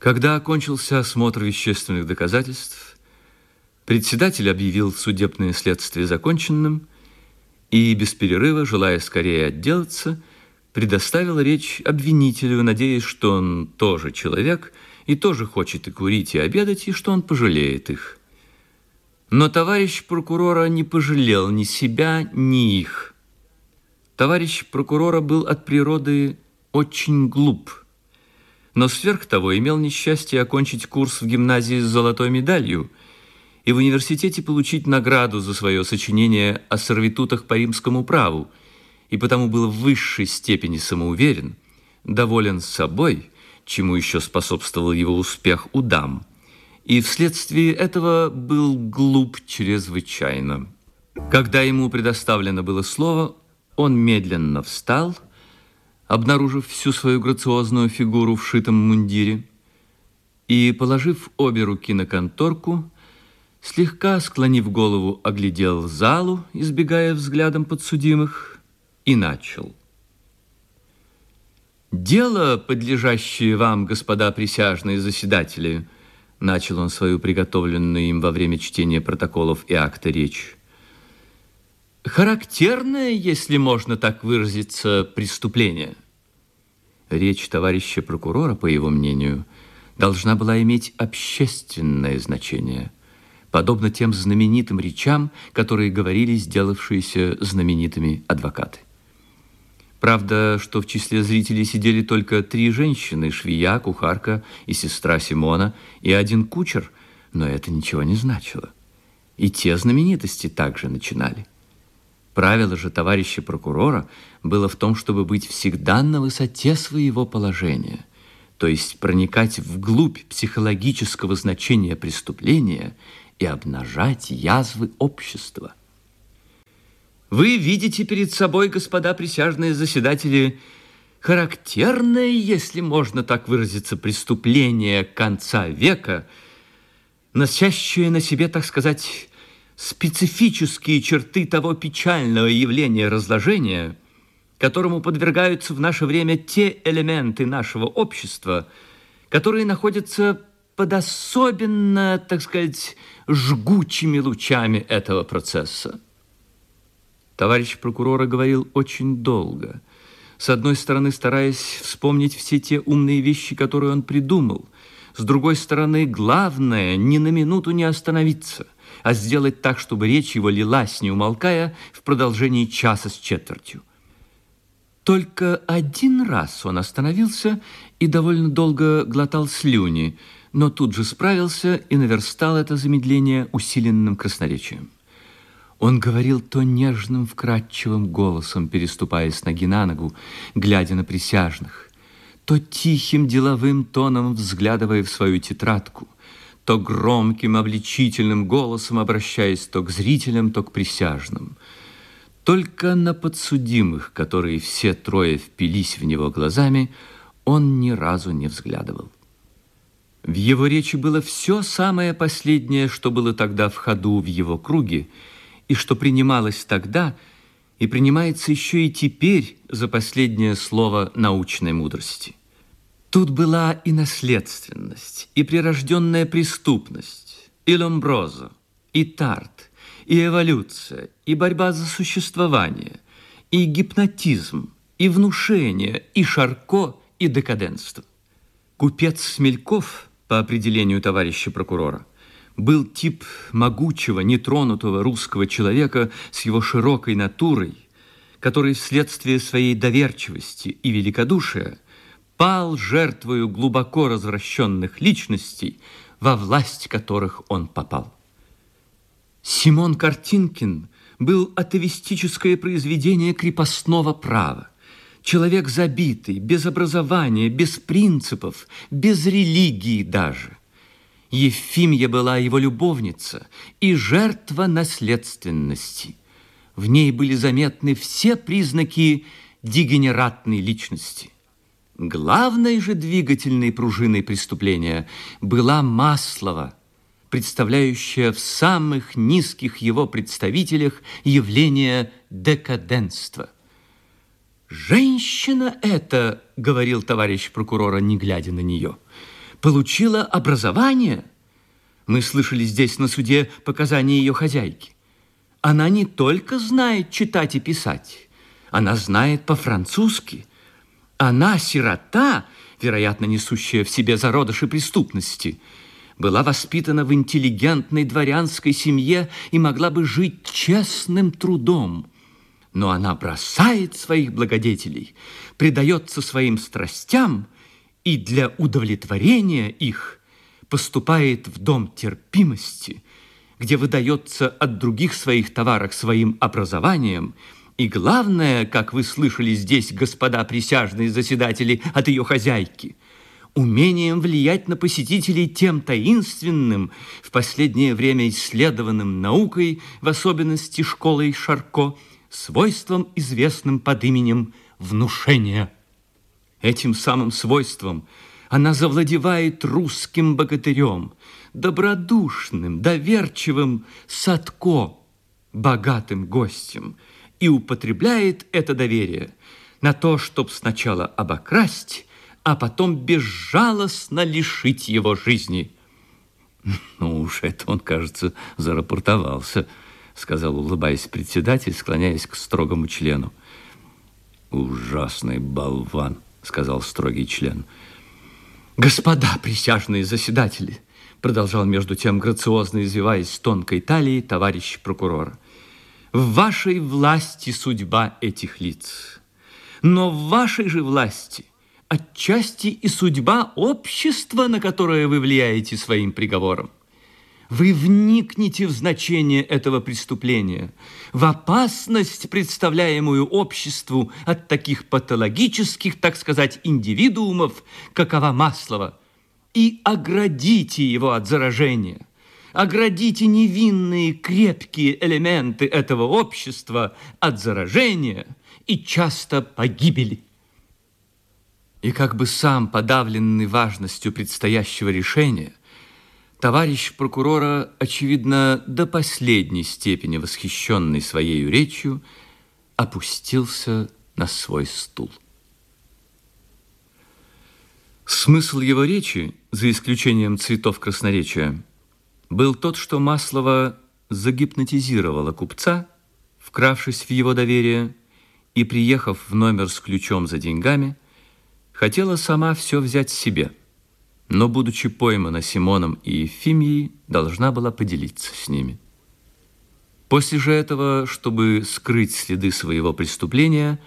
Когда окончился осмотр вещественных доказательств, председатель объявил судебное следствие законченным и без перерыва, желая скорее отделаться, предоставил речь обвинителю, надеясь, что он тоже человек и тоже хочет и курить, и обедать, и что он пожалеет их. Но товарищ прокурора не пожалел ни себя, ни их. Товарищ прокурора был от природы очень глуп – но сверх того имел несчастье окончить курс в гимназии с золотой медалью и в университете получить награду за свое сочинение о сервитутах по римскому праву, и потому был в высшей степени самоуверен, доволен собой, чему еще способствовал его успех у дам, и вследствие этого был глуп чрезвычайно. Когда ему предоставлено было слово, он медленно встал – обнаружив всю свою грациозную фигуру в шитом мундире, и, положив обе руки на конторку, слегка склонив голову, оглядел залу, избегая взглядом подсудимых, и начал. «Дело, подлежащее вам, господа присяжные заседатели», начал он свою приготовленную им во время чтения протоколов и акта речь, характерное, если можно так выразиться, преступление. Речь товарища прокурора, по его мнению, должна была иметь общественное значение, подобно тем знаменитым речам, которые говорили сделавшиеся знаменитыми адвокаты. Правда, что в числе зрителей сидели только три женщины, швея, кухарка и сестра Симона, и один кучер, но это ничего не значило. И те знаменитости также начинали. Правило же товарища прокурора было в том, чтобы быть всегда на высоте своего положения, то есть проникать вглубь психологического значения преступления и обнажать язвы общества. Вы видите перед собой, господа присяжные заседатели, характерное, если можно так выразиться, преступление конца века, носящее на себе, так сказать, специфические черты того печального явления разложения, которому подвергаются в наше время те элементы нашего общества, которые находятся под особенно, так сказать, жгучими лучами этого процесса. Товарищ прокурора говорил очень долго, с одной стороны стараясь вспомнить все те умные вещи, которые он придумал, с другой стороны, главное, ни на минуту не остановиться – а сделать так, чтобы речь его лилась, не умолкая, в продолжении часа с четвертью. Только один раз он остановился и довольно долго глотал слюни, но тут же справился и наверстал это замедление усиленным красноречием. Он говорил то нежным, вкрадчивым голосом, переступая с ноги на ногу, глядя на присяжных, то тихим деловым тоном взглядывая в свою тетрадку – то громким обличительным голосом обращаясь то к зрителям, то к присяжным. Только на подсудимых, которые все трое впились в него глазами, он ни разу не взглядывал. В его речи было все самое последнее, что было тогда в ходу в его круге, и что принималось тогда и принимается еще и теперь за последнее слово научной мудрости. Тут была и наследственность, и прирожденная преступность, и Ломброзо, и Тарт, и эволюция, и борьба за существование, и гипнотизм, и внушение, и Шарко, и декаденство. Купец Смельков, по определению товарища прокурора, был тип могучего, нетронутого русского человека с его широкой натурой, который вследствие своей доверчивости и великодушия – пал жертвою глубоко развращенных личностей, во власть которых он попал. Симон Картинкин был атовистическое произведение крепостного права. Человек забитый, без образования, без принципов, без религии даже. Ефимья была его любовница и жертва наследственности. В ней были заметны все признаки дегенератной личности – Главной же двигательной пружиной преступления была Маслова, представляющая в самых низких его представителях явление декаденства. «Женщина эта, — говорил товарищ прокурора, не глядя на нее, — получила образование. Мы слышали здесь на суде показания ее хозяйки. Она не только знает читать и писать, она знает по-французски. Она сирота, вероятно, несущая в себе зародыши преступности, была воспитана в интеллигентной дворянской семье и могла бы жить честным трудом. Но она бросает своих благодетелей, предается своим страстям и для удовлетворения их поступает в дом терпимости, где выдается от других своих товарок своим образованием – и главное, как вы слышали здесь, господа присяжные заседатели, от ее хозяйки, умением влиять на посетителей тем таинственным, в последнее время исследованным наукой, в особенности школой Шарко, свойством, известным под именем внушения. Этим самым свойством она завладевает русским богатырем, добродушным, доверчивым Садко, богатым гостем – и употребляет это доверие на то, чтобы сначала обокрасть, а потом безжалостно лишить его жизни. Ну уж это он, кажется, зарапортовался, сказал, улыбаясь председатель, склоняясь к строгому члену. Ужасный болван, сказал строгий член. Господа присяжные заседатели, продолжал между тем грациозно извиваясь тонкой талией товарищ прокурора. В вашей власти судьба этих лиц. Но в вашей же власти отчасти и судьба общества, на которое вы влияете своим приговором. Вы вникнете в значение этого преступления, в опасность, представляемую обществу от таких патологических, так сказать, индивидуумов, какова Маслова, и оградите его от заражения оградите невинные крепкие элементы этого общества от заражения и часто погибели. И как бы сам подавленный важностью предстоящего решения, товарищ прокурора, очевидно, до последней степени восхищенный своей речью, опустился на свой стул. Смысл его речи, за исключением цветов красноречия, был тот, что Маслова загипнотизировала купца, вкравшись в его доверие, и, приехав в номер с ключом за деньгами, хотела сама все взять себе, но, будучи поймана Симоном и Ефимией, должна была поделиться с ними. После же этого, чтобы скрыть следы своего преступления,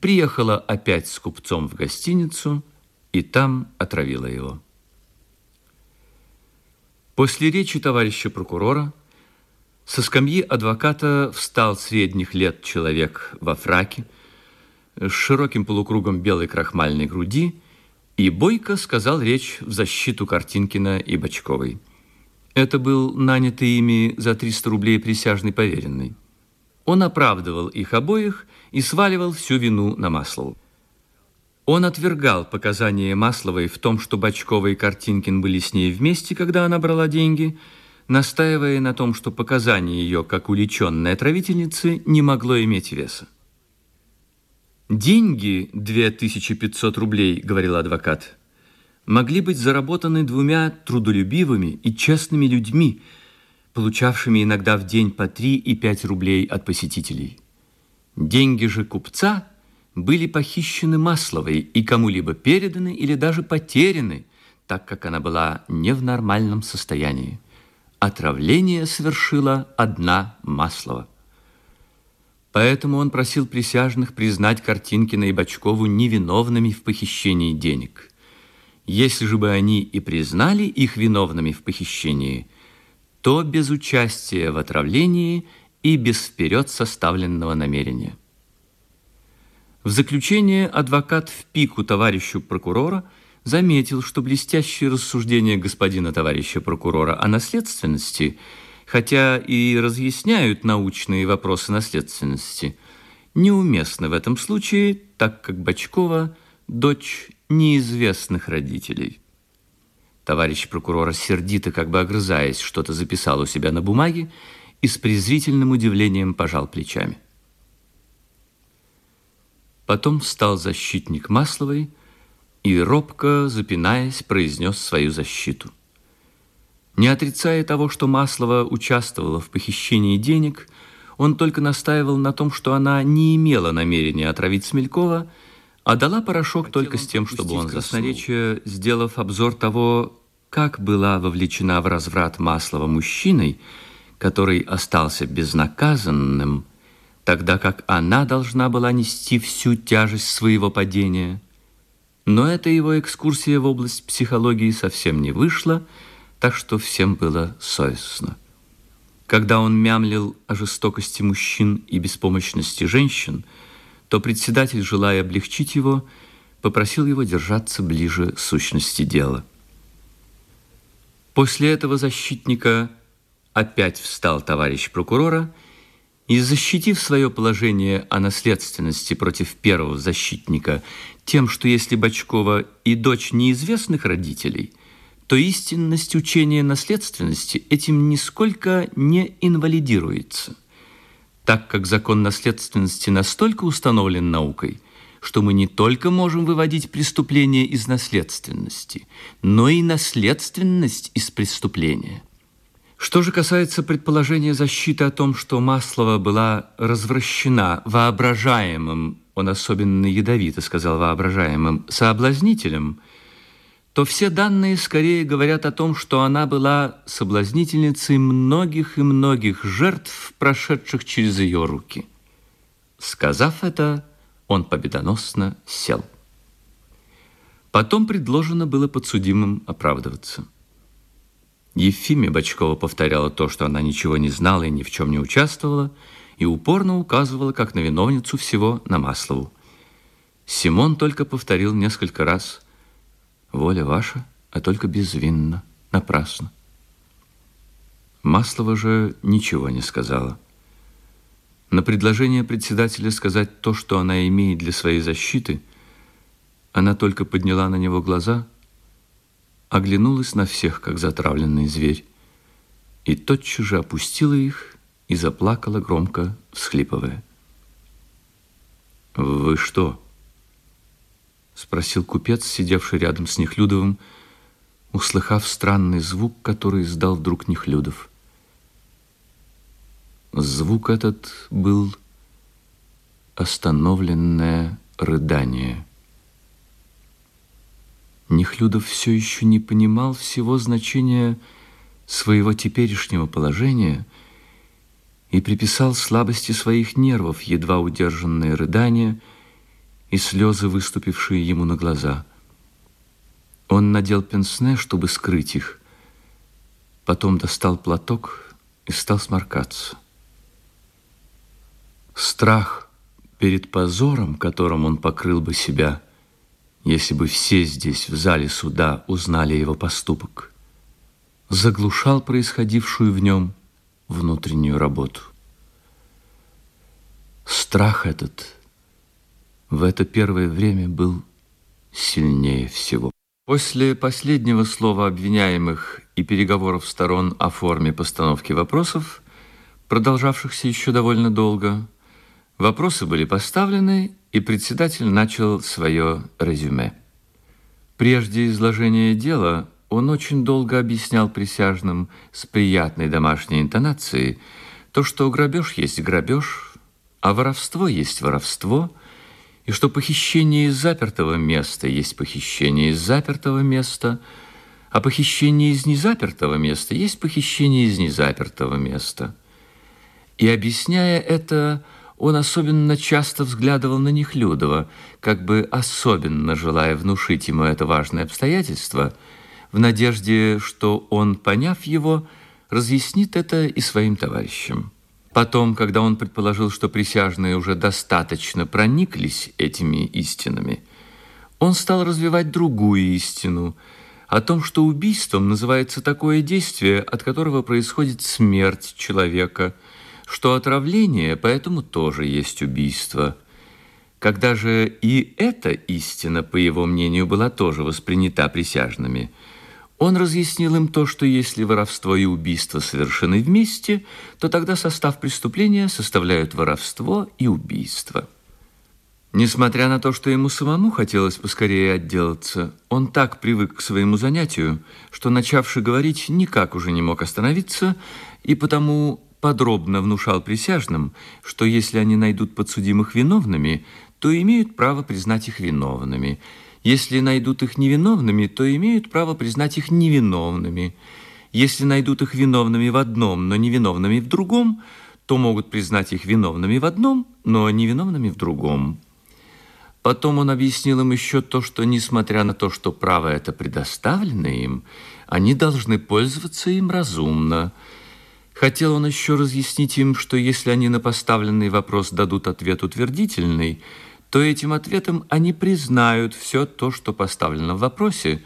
приехала опять с купцом в гостиницу и там отравила его. После речи товарища прокурора со скамьи адвоката встал средних лет человек во фраке с широким полукругом белой крахмальной груди и бойко сказал речь в защиту Картинкина и Бочковой. Это был нанятый ими за 300 рублей присяжный поверенный. Он оправдывал их обоих и сваливал всю вину на Маслову. Он отвергал показания Масловой в том, что Бочкова и Картинкин были с ней вместе, когда она брала деньги, настаивая на том, что показание ее, как уличенной отравительницы, не могло иметь веса. «Деньги, 2500 рублей, — говорил адвокат, — могли быть заработаны двумя трудолюбивыми и честными людьми, получавшими иногда в день по 3 и 5 рублей от посетителей. Деньги же купца — были похищены Масловой и кому-либо переданы или даже потеряны, так как она была не в нормальном состоянии. Отравление совершила одна Маслова. Поэтому он просил присяжных признать Картинкина и Бочкову невиновными в похищении денег. Если же бы они и признали их виновными в похищении, то без участия в отравлении и без вперед составленного намерения. В заключение адвокат в пику товарищу прокурора заметил, что блестящие рассуждения господина товарища прокурора о наследственности, хотя и разъясняют научные вопросы наследственности, неуместны в этом случае, так как Бочкова – дочь неизвестных родителей. Товарищ прокурора, сердито, как бы огрызаясь, что-то записал у себя на бумаге и с презрительным удивлением пожал плечами. Потом встал защитник Масловой, и робко, запинаясь, произнес свою защиту. Не отрицая того, что Маслова участвовала в похищении денег, он только настаивал на том, что она не имела намерения отравить Смелькова, а дала порошок Хотел только с тем, чтобы он красноречие, сделав обзор того, как была вовлечена в разврат Маслова мужчиной, который остался безнаказанным, тогда как она должна была нести всю тяжесть своего падения. Но эта его экскурсия в область психологии совсем не вышла, так что всем было совестно. Когда он мямлил о жестокости мужчин и беспомощности женщин, то председатель, желая облегчить его, попросил его держаться ближе сущности дела. После этого защитника опять встал товарищ прокурора и, защитив свое положение о наследственности против первого защитника тем, что если Бочкова и дочь неизвестных родителей – то истинность учения наследственности этим нисколько не инвалидируется, так как закон наследственности настолько установлен наукой, что мы не только можем выводить преступление из наследственности, но и наследственность из преступления. Что же касается предположения защиты о том, что Маслова была развращена воображаемым, он особенно ядовито сказал воображаемым, соблазнителем – то все данные скорее говорят о том, что она была соблазнительницей многих и многих жертв, прошедших через ее руки. Сказав это, он победоносно сел. Потом предложено было подсудимым оправдываться. Ефимия Бочкова повторяла то, что она ничего не знала и ни в чем не участвовала, и упорно указывала, как на виновницу всего, на Маслову. Симон только повторил несколько раз – Воля ваша, а только безвинно, напрасно. Маслова же ничего не сказала. На предложение председателя сказать то, что она имеет для своей защиты, она только подняла на него глаза, оглянулась на всех, как затравленный зверь, и тотчас же опустила их и заплакала громко, всхлипывая. «Вы что?» Спросил купец, сидевший рядом с Нехлюдовым, услыхав странный звук, который издал вдруг Нехлюдов. Звук этот был остановленное рыдание. Нехлюдов все еще не понимал всего значения своего теперешнего положения и приписал слабости своих нервов едва удержанные рыдания – и слезы, выступившие ему на глаза. Он надел пенсне, чтобы скрыть их, потом достал платок и стал сморкаться. Страх перед позором, которым он покрыл бы себя, если бы все здесь, в зале суда, узнали его поступок, заглушал происходившую в нем внутреннюю работу. Страх этот – в это первое время был сильнее всего. После последнего слова обвиняемых и переговоров сторон о форме постановки вопросов, продолжавшихся еще довольно долго, вопросы были поставлены, и председатель начал свое резюме. Прежде изложения дела он очень долго объяснял присяжным с приятной домашней интонацией то, что грабеж есть грабеж, а воровство есть воровство – и что похищение из запертого места есть похищение из запертого места, а похищение из незапертого места есть похищение из незапертого места. И объясняя это, он особенно часто взглядывал на Нехлюдова, как бы особенно желая внушить ему это важное обстоятельство, в надежде, что он, поняв его, разъяснит это и своим товарищам. Потом, когда он предположил, что присяжные уже достаточно прониклись этими истинами, он стал развивать другую истину о том, что убийством называется такое действие, от которого происходит смерть человека, что отравление поэтому тоже есть убийство. Когда же и эта истина, по его мнению, была тоже воспринята присяжными – он разъяснил им то, что если воровство и убийство совершены вместе, то тогда состав преступления составляют воровство и убийство. Несмотря на то, что ему самому хотелось поскорее отделаться, он так привык к своему занятию, что, начавший говорить, никак уже не мог остановиться, и потому подробно внушал присяжным, что если они найдут подсудимых виновными, то имеют право признать их виновными. Если найдут их невиновными, то имеют право признать их невиновными. Если найдут их виновными в одном, но невиновными в другом, то могут признать их виновными в одном, но невиновными в другом. Потом он объяснил им еще то, что, несмотря на то, что право это предоставлено им, они должны пользоваться им разумно. Хотел он еще разъяснить им, что если они на поставленный вопрос дадут ответ утвердительный, то этим ответом они признают все то, что поставлено в вопросе,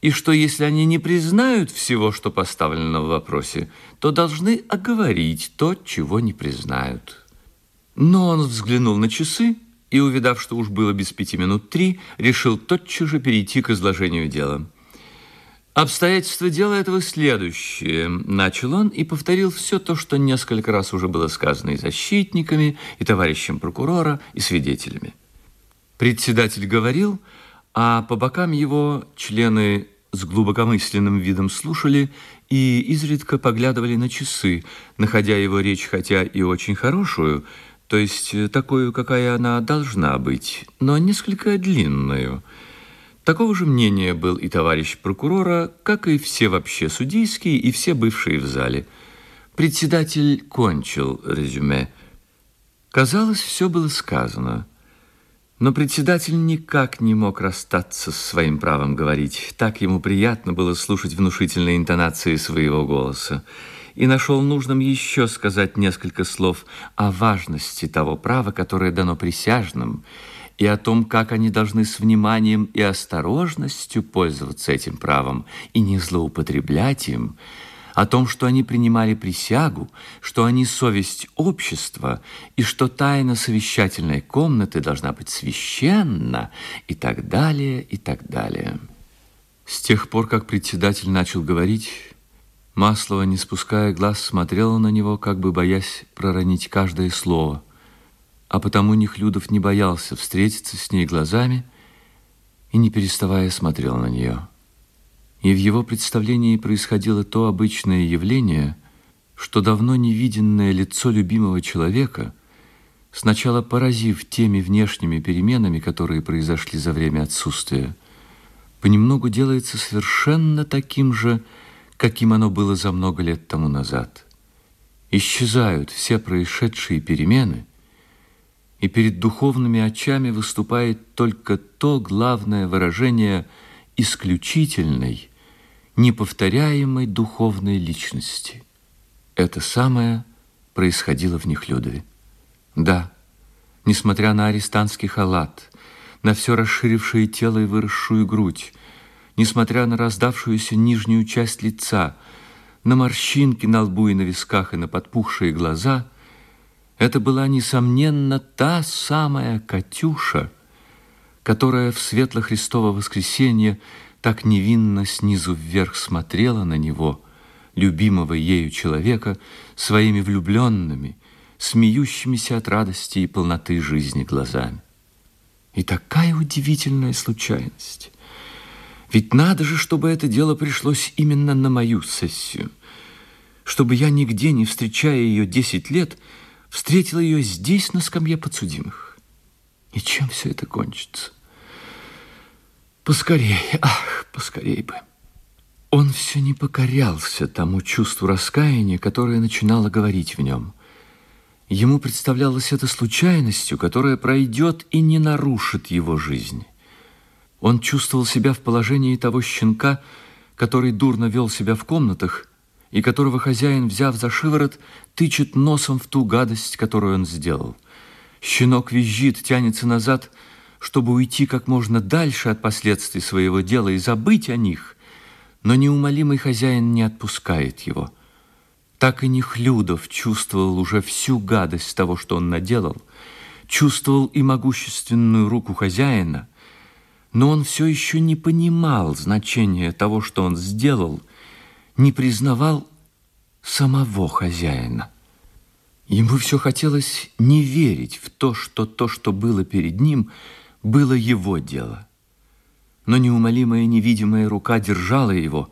и что если они не признают всего, что поставлено в вопросе, то должны оговорить то, чего не признают. Но он взглянул на часы, и, увидав, что уж было без пяти минут три, решил тотчас же перейти к изложению дела. Обстоятельства дела этого следующее. Начал он и повторил все то, что несколько раз уже было сказано и защитниками, и товарищем прокурора, и свидетелями. Председатель говорил, а по бокам его члены с глубокомысленным видом слушали и изредка поглядывали на часы, находя его речь хотя и очень хорошую, то есть такую, какая она должна быть, но несколько длинную. Такого же мнения был и товарищ прокурора, как и все вообще судейские и все бывшие в зале. Председатель кончил резюме. Казалось, все было сказано. Но председатель никак не мог расстаться с своим правом говорить. Так ему приятно было слушать внушительные интонации своего голоса и нашел нужным еще сказать несколько слов о важности того права, которое дано присяжным, и о том, как они должны с вниманием и осторожностью пользоваться этим правом и не злоупотреблять им, о том, что они принимали присягу, что они совесть общества, и что тайна совещательной комнаты должна быть священна, и так далее, и так далее. С тех пор, как председатель начал говорить, Маслова, не спуская глаз, смотрела на него, как бы боясь проронить каждое слово. А потому Нехлюдов не боялся встретиться с ней глазами и, не переставая, смотрел на нее. И в его представлении происходило то обычное явление, что давно невиденное лицо любимого человека, сначала поразив теми внешними переменами, которые произошли за время отсутствия, понемногу делается совершенно таким же, каким оно было за много лет тому назад. Исчезают все происшедшие перемены, и перед духовными очами выступает только то главное выражение исключительной, неповторяемой духовной личности. Это самое происходило в Нехлюдове. Да, несмотря на арестантский халат, на все расширившее тело и выросшую грудь, несмотря на раздавшуюся нижнюю часть лица, на морщинки на лбу и на висках и на подпухшие глаза, это была, несомненно, та самая Катюша, которая в светло Христово воскресенье так невинно снизу вверх смотрела на него, любимого ею человека, своими влюбленными, смеющимися от радости и полноты жизни глазами. И такая удивительная случайность. Ведь надо же, чтобы это дело пришлось именно на мою сессию. Чтобы я нигде, не встречая ее десять лет, встретил ее здесь, на скамье подсудимых. И чем все это кончится? Поскорее, ах, поскорее бы. Он все не покорялся тому чувству раскаяния, которое начинало говорить в нем. Ему представлялось это случайностью, которая пройдет и не нарушит его жизнь. Он чувствовал себя в положении того щенка, который дурно вел себя в комнатах, и которого хозяин, взяв за шиворот, тычет носом в ту гадость, которую он сделал. Щенок визжит, тянется назад, чтобы уйти как можно дальше от последствий своего дела и забыть о них, но неумолимый хозяин не отпускает его. Так и Нехлюдов чувствовал уже всю гадость того, что он наделал, чувствовал и могущественную руку хозяина, но он все еще не понимал значения того, что он сделал, не признавал самого хозяина. Ему все хотелось не верить в то, что то, что было перед ним, было его дело. Но неумолимая невидимая рука держала его,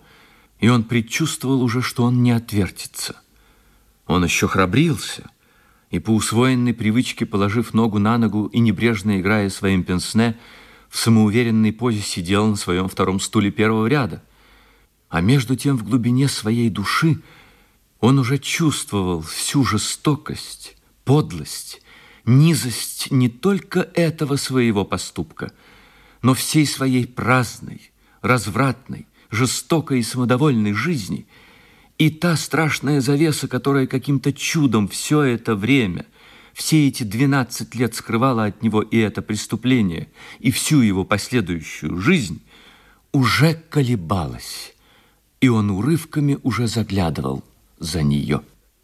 и он предчувствовал уже, что он не отвертится. Он еще храбрился, и по усвоенной привычке, положив ногу на ногу и небрежно играя своим пенсне, в самоуверенной позе сидел на своем втором стуле первого ряда. А между тем в глубине своей души он уже чувствовал всю жестокость, подлость, низость не только этого своего поступка, но всей своей праздной, развратной, жестокой и самодовольной жизни, и та страшная завеса, которая каким-то чудом все это время, все эти 12 лет скрывала от него и это преступление, и всю его последующую жизнь, уже колебалась, и он урывками уже заглядывал за нее.